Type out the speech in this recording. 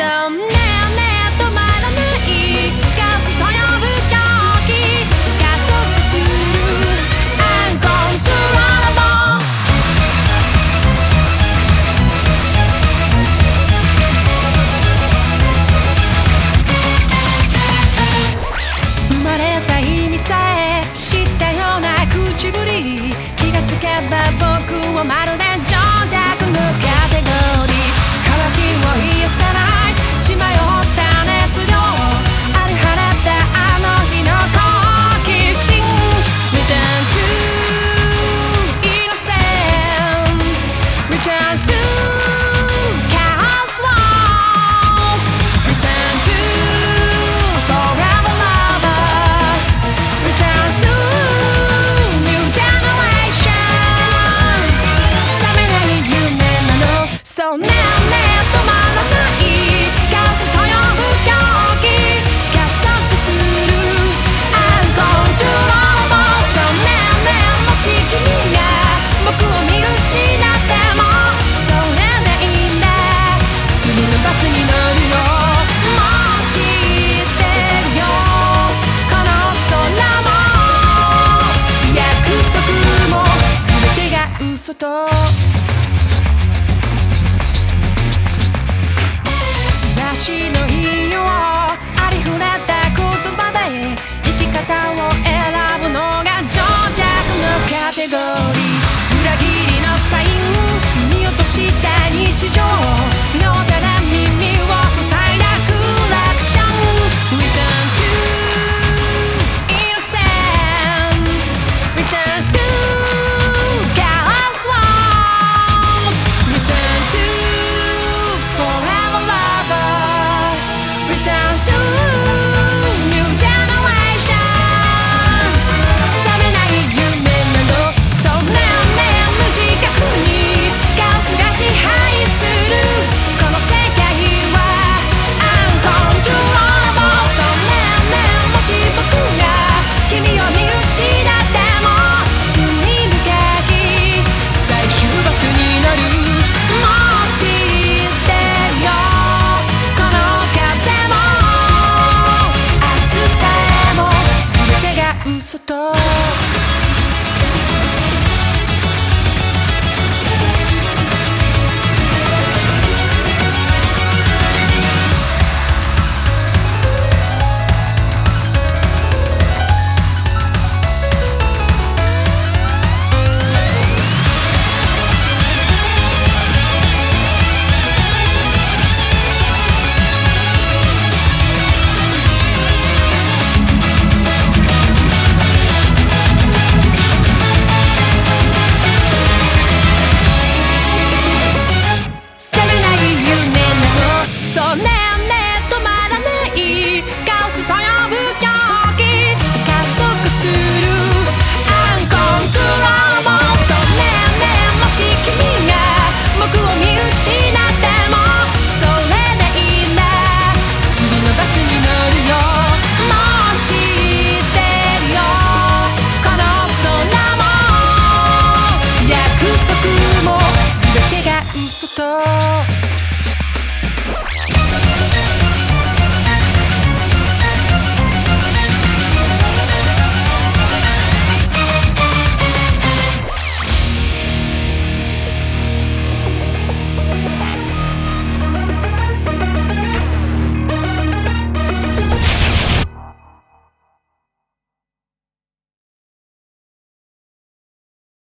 tell me と。雑誌の日をありふれた言葉で生き方を選ぶのが情弱のカテゴリー。soul.